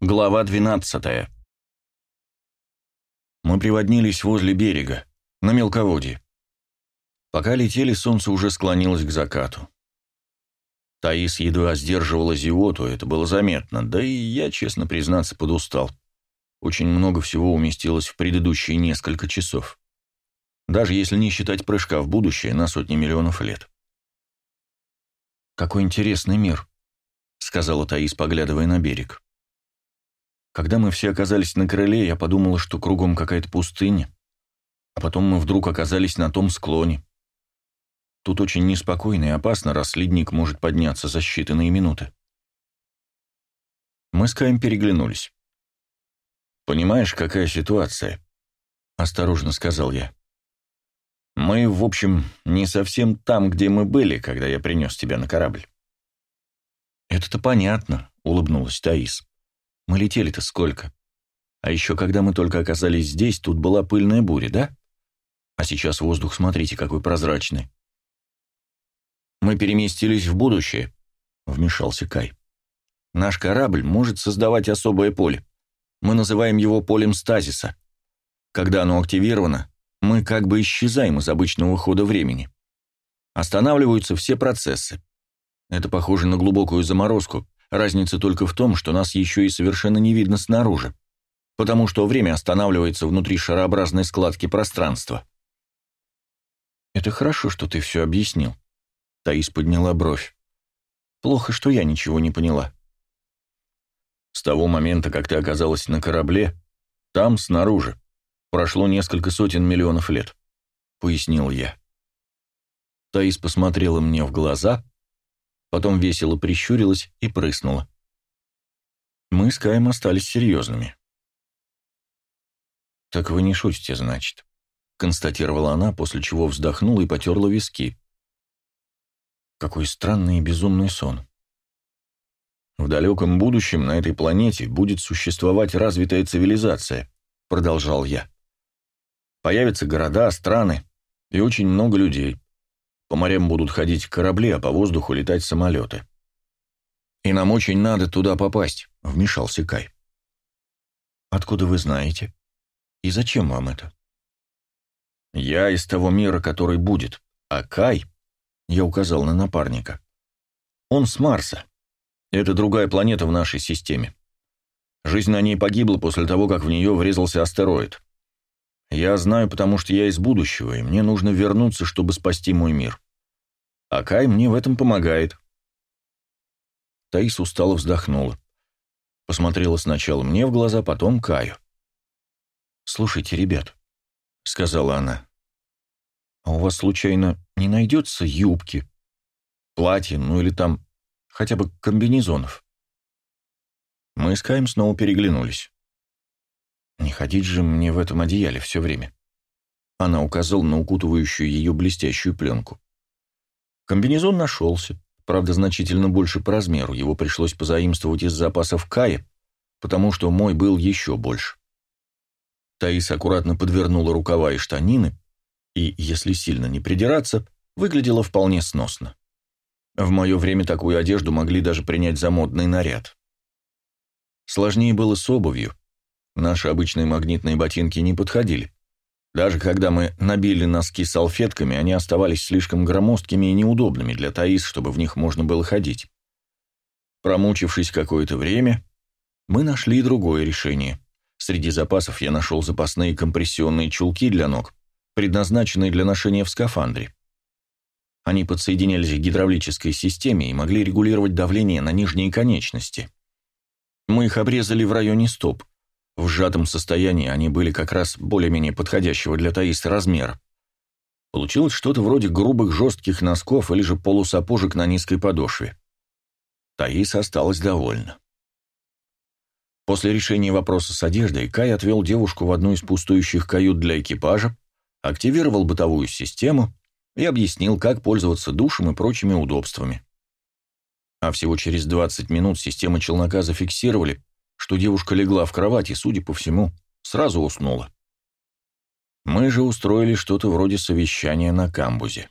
Глава 12 Мы приводнились возле берега, на мелководье. Пока летели, солнце уже склонилось к закату. Таис едва сдерживала зевоту, это было заметно, да и я, честно признаться, подустал. Очень много всего уместилось в предыдущие несколько часов. Даже если не считать прыжка в будущее на сотни миллионов лет. «Какой интересный мир», — сказала Таис, поглядывая на берег. Когда мы все оказались на крыле, я подумала, что кругом какая-то пустыня. А потом мы вдруг оказались на том склоне. Тут очень неспокойно и опасно, раз ледник может подняться за считанные минуты. Мы с Каем переглянулись. «Понимаешь, какая ситуация?» — осторожно сказал я. «Мы, в общем, не совсем там, где мы были, когда я принес тебя на корабль». «Это-то понятно», — улыбнулась Таис. Мы летели-то сколько? А еще, когда мы только оказались здесь, тут была пыльная буря, да? А сейчас воздух, смотрите, какой прозрачный. Мы переместились в будущее, вмешался Кай. Наш корабль может создавать особое поле. Мы называем его полем стазиса. Когда оно активировано, мы как бы исчезаем из обычного хода времени. Останавливаются все процессы. Это похоже на глубокую заморозку, Разница только в том, что нас еще и совершенно не видно снаружи, потому что время останавливается внутри шарообразной складки пространства. «Это хорошо, что ты все объяснил», — Таис подняла бровь. «Плохо, что я ничего не поняла». «С того момента, как ты оказалась на корабле, там, снаружи, прошло несколько сотен миллионов лет», — пояснил я. Таис посмотрела мне в глаза — потом весело прищурилась и прыснула. Мы с Каем остались серьезными. «Так вы не шутите, значит», — констатировала она, после чего вздохнула и потерла виски. Какой странный и безумный сон. «В далеком будущем на этой планете будет существовать развитая цивилизация», — продолжал я. «Появятся города, страны и очень много людей. По морям будут ходить корабли, а по воздуху летать самолеты. «И нам очень надо туда попасть», — вмешался Кай. «Откуда вы знаете? И зачем вам это?» «Я из того мира, который будет, а Кай...» — я указал на напарника. «Он с Марса. Это другая планета в нашей системе. Жизнь на ней погибла после того, как в нее врезался астероид. Я знаю, потому что я из будущего, и мне нужно вернуться, чтобы спасти мой мир. А Кай мне в этом помогает. Таис устало вздохнула. Посмотрела сначала мне в глаза, потом Каю. «Слушайте, ребят», — сказала она, — «а у вас, случайно, не найдется юбки, платья, ну или там хотя бы комбинезонов?» Мы с Каем снова переглянулись. Не ходить же мне в этом одеяле все время. Она указала на укутывающую ее блестящую пленку. Комбинезон нашелся, правда, значительно больше по размеру, его пришлось позаимствовать из запасов Кая, потому что мой был еще больше. Таис аккуратно подвернула рукава и штанины, и, если сильно не придираться, выглядела вполне сносно. В мое время такую одежду могли даже принять за модный наряд. Сложнее было с обувью, Наши обычные магнитные ботинки не подходили. Даже когда мы набили носки салфетками, они оставались слишком громоздкими и неудобными для Таис, чтобы в них можно было ходить. Промучившись какое-то время, мы нашли другое решение. Среди запасов я нашел запасные компрессионные чулки для ног, предназначенные для ношения в скафандре. Они подсоединялись к гидравлической системе и могли регулировать давление на нижние конечности. Мы их обрезали в районе стоп – в сжатом состоянии они были как раз более-менее подходящего для Таиса размера. Получилось что-то вроде грубых жестких носков или же полусапожек на низкой подошве. Таис осталась довольна. После решения вопроса с одеждой Кай отвел девушку в одну из пустующих кают для экипажа, активировал бытовую систему и объяснил, как пользоваться душем и прочими удобствами. А всего через 20 минут системы челнока зафиксировали, что девушка легла в кровать и, судя по всему, сразу уснула. Мы же устроили что-то вроде совещания на камбузе.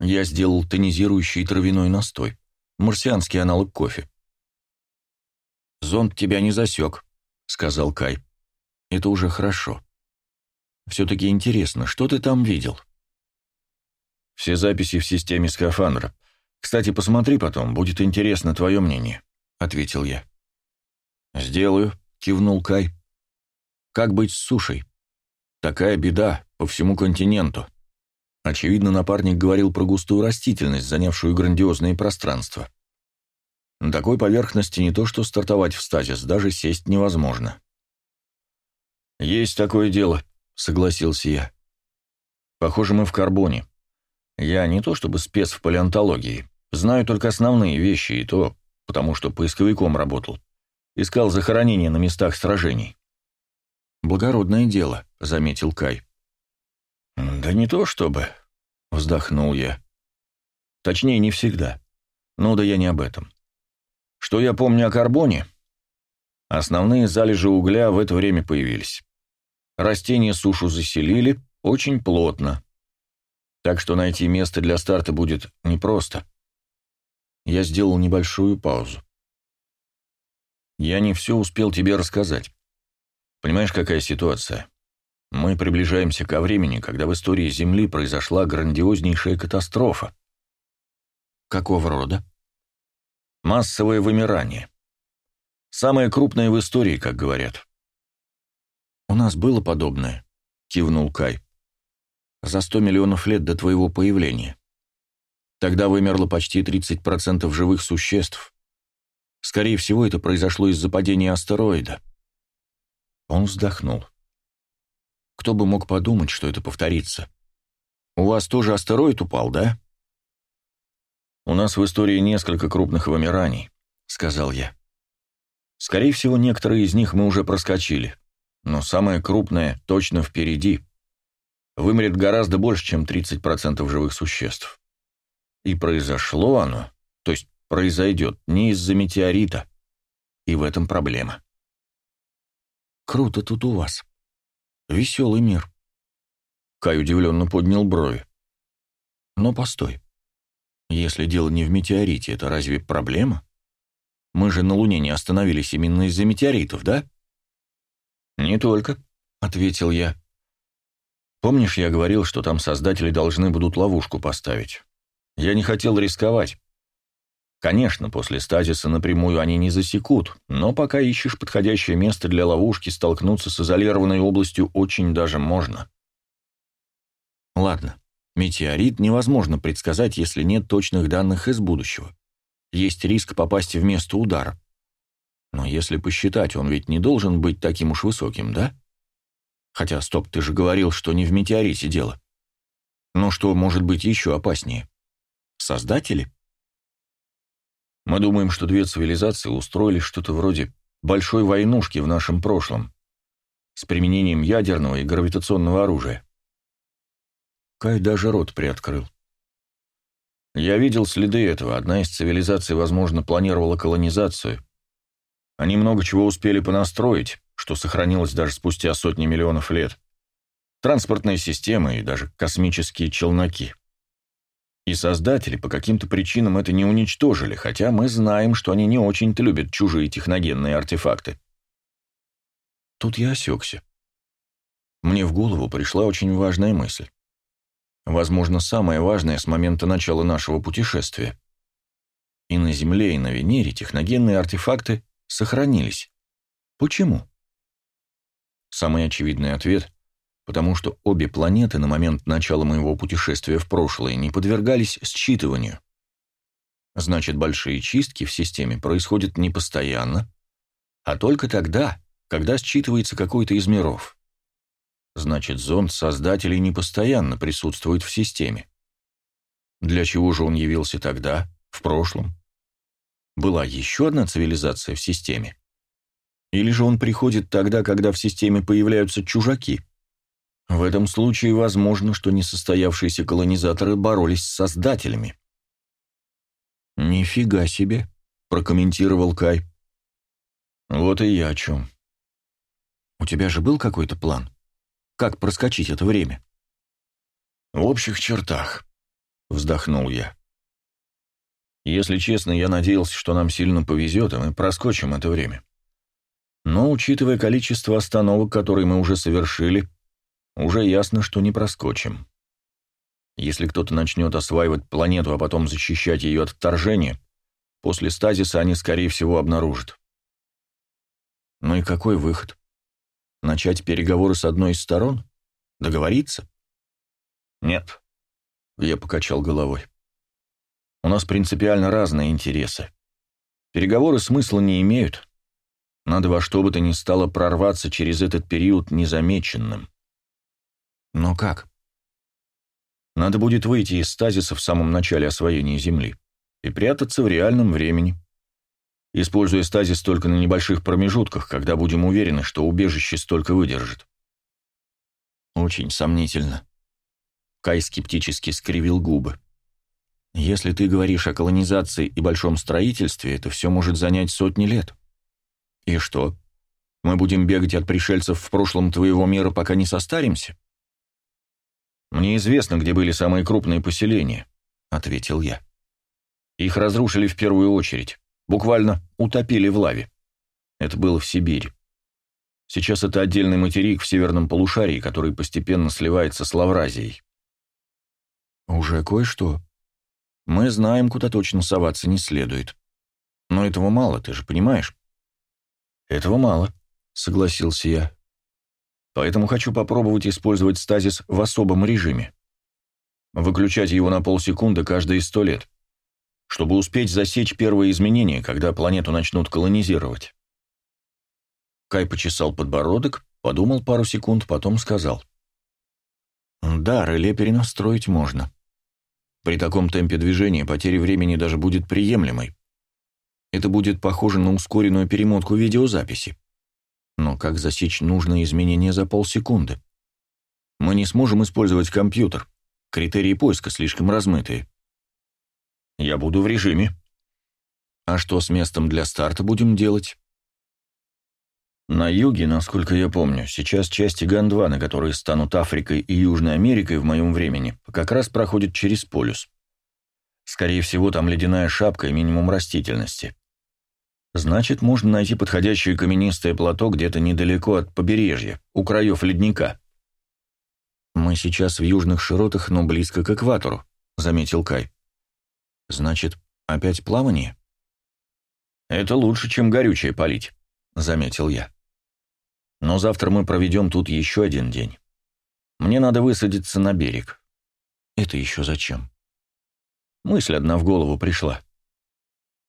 Я сделал тонизирующий травяной настой, марсианский аналог кофе. «Зонд тебя не засек», — сказал Кай. «Это уже хорошо. Все-таки интересно, что ты там видел?» «Все записи в системе скафандра. Кстати, посмотри потом, будет интересно твое мнение», — ответил я. «Сделаю», — кивнул Кай. «Как быть с сушей? Такая беда по всему континенту». Очевидно, напарник говорил про густую растительность, занявшую грандиозные пространства. На такой поверхности не то что стартовать в стазис, даже сесть невозможно. «Есть такое дело», — согласился я. «Похоже, мы в карбоне. Я не то чтобы спец в палеонтологии, знаю только основные вещи, и то потому, что поисковиком работал. Искал захоронения на местах сражений». «Благородное дело», — заметил Кай. «Да не то чтобы», — вздохнул я. «Точнее, не всегда. Ну да я не об этом. Что я помню о карбоне? Основные залежи угля в это время появились. Растения сушу заселили очень плотно. Так что найти место для старта будет непросто. Я сделал небольшую паузу. Я не все успел тебе рассказать. Понимаешь, какая ситуация? Мы приближаемся ко времени, когда в истории Земли произошла грандиознейшая катастрофа. Какого рода? Массовое вымирание. Самое крупное в истории, как говорят. «У нас было подобное», — кивнул Кай. «За сто миллионов лет до твоего появления. Тогда вымерло почти 30% живых существ. Скорее всего, это произошло из-за падения астероида». Он вздохнул. Кто бы мог подумать, что это повторится? У вас тоже астероид упал, да? У нас в истории несколько крупных вымираний, сказал я. Скорее всего, некоторые из них мы уже проскочили, но самое крупное точно впереди. Вымрет гораздо больше, чем 30% живых существ. И произошло оно, то есть произойдет, не из-за метеорита. И в этом проблема. «Круто тут у вас», Веселый мир. Кай удивленно поднял брови. Но постой. Если дело не в метеорите, это разве проблема? Мы же на Луне не остановились именно из-за метеоритов, да? Не только, ответил я. Помнишь, я говорил, что там создатели должны будут ловушку поставить? Я не хотел рисковать. Конечно, после стазиса напрямую они не засекут, но пока ищешь подходящее место для ловушки, столкнуться с изолированной областью очень даже можно. Ладно, метеорит невозможно предсказать, если нет точных данных из будущего. Есть риск попасть в место удара. Но если посчитать, он ведь не должен быть таким уж высоким, да? Хотя, стоп, ты же говорил, что не в метеорите дело. Но что может быть еще опаснее? Создатели? Мы думаем, что две цивилизации устроили что-то вроде большой войнушки в нашем прошлом с применением ядерного и гравитационного оружия. Кай даже рот приоткрыл. Я видел следы этого. Одна из цивилизаций, возможно, планировала колонизацию. Они много чего успели понастроить, что сохранилось даже спустя сотни миллионов лет. Транспортные системы и даже космические челноки. И создатели по каким-то причинам это не уничтожили, хотя мы знаем, что они не очень-то любят чужие техногенные артефакты. Тут я осекся. Мне в голову пришла очень важная мысль. Возможно, самая важная с момента начала нашего путешествия. И на Земле, и на Венере техногенные артефакты сохранились. Почему? Самый очевидный ответ потому что обе планеты на момент начала моего путешествия в прошлое не подвергались считыванию. Значит, большие чистки в системе происходят не постоянно, а только тогда, когда считывается какой-то из миров. Значит, зонд создателей не постоянно присутствует в системе. Для чего же он явился тогда, в прошлом? Была еще одна цивилизация в системе? Или же он приходит тогда, когда в системе появляются чужаки – в этом случае возможно, что несостоявшиеся колонизаторы боролись с создателями. «Нифига себе», — прокомментировал Кай. «Вот и я о чем. У тебя же был какой-то план? Как проскочить это время?» «В общих чертах», — вздохнул я. «Если честно, я надеялся, что нам сильно повезет, и мы проскочим это время. Но, учитывая количество остановок, которые мы уже совершили, уже ясно, что не проскочим. Если кто-то начнет осваивать планету, а потом защищать ее от вторжения, после стазиса они, скорее всего, обнаружат. Ну и какой выход? Начать переговоры с одной из сторон? Договориться? Нет. Я покачал головой. У нас принципиально разные интересы. Переговоры смысла не имеют. Надо во что бы то ни стало прорваться через этот период незамеченным. Но как? Надо будет выйти из стазиса в самом начале освоения Земли и прятаться в реальном времени, используя стазис только на небольших промежутках, когда будем уверены, что убежище столько выдержит. Очень сомнительно. Кай скептически скривил губы. Если ты говоришь о колонизации и большом строительстве, это все может занять сотни лет. И что? Мы будем бегать от пришельцев в прошлом твоего мира, пока не состаримся? Мне известно, где были самые крупные поселения, ответил я. Их разрушили в первую очередь. Буквально утопили в лаве. Это было в Сибири. Сейчас это отдельный материк в северном полушарии, который постепенно сливается с Лавразией. Уже кое-что. Мы знаем, куда точно соваться не следует. Но этого мало, ты же понимаешь? Этого мало, согласился я. Поэтому хочу попробовать использовать стазис в особом режиме. Выключать его на полсекунды каждые сто лет чтобы успеть засечь первые изменения, когда планету начнут колонизировать. Кай почесал подбородок, подумал пару секунд, потом сказал. «Да, реле перенастроить можно. При таком темпе движения потеря времени даже будет приемлемой. Это будет похоже на ускоренную перемотку видеозаписи. Но как засечь нужные изменения за полсекунды? Мы не сможем использовать компьютер. Критерии поиска слишком размытые. Я буду в режиме. А что с местом для старта будем делать? На юге, насколько я помню, сейчас части Гондвана, которые станут Африкой и Южной Америкой в моем времени, как раз проходят через полюс. Скорее всего, там ледяная шапка и минимум растительности. Значит, можно найти подходящее каменистое плато где-то недалеко от побережья, у краев ледника. «Мы сейчас в южных широтах, но близко к экватору», — заметил Кай. Значит, опять плавание? Это лучше, чем горючее полить, заметил я. Но завтра мы проведем тут еще один день. Мне надо высадиться на берег. Это еще зачем? Мысль одна в голову пришла.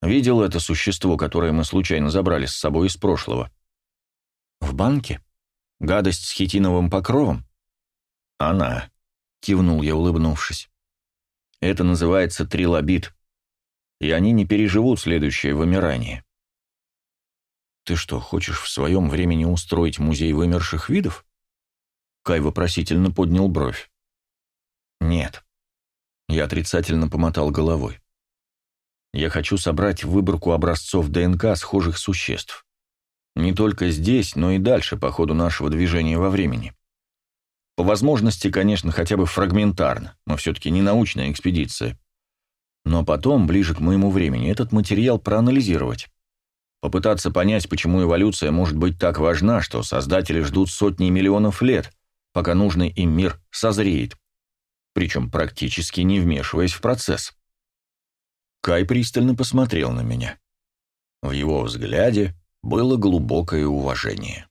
Видел это существо, которое мы случайно забрали с собой из прошлого? В банке? Гадость с хитиновым покровом? Она, кивнул я, улыбнувшись. Это называется трилобит. И они не переживут следующее вымирание. Ты что, хочешь в своем времени устроить музей вымерших видов? Кай вопросительно поднял бровь. Нет. Я отрицательно помотал головой. Я хочу собрать выборку образцов ДНК схожих существ. Не только здесь, но и дальше по ходу нашего движения во времени. По возможности, конечно, хотя бы фрагментарно, но все-таки не научная экспедиция. Но потом, ближе к моему времени, этот материал проанализировать. Попытаться понять, почему эволюция может быть так важна, что создатели ждут сотни миллионов лет, пока нужный им мир созреет. Причем практически не вмешиваясь в процесс. Кай пристально посмотрел на меня. В его взгляде было глубокое уважение.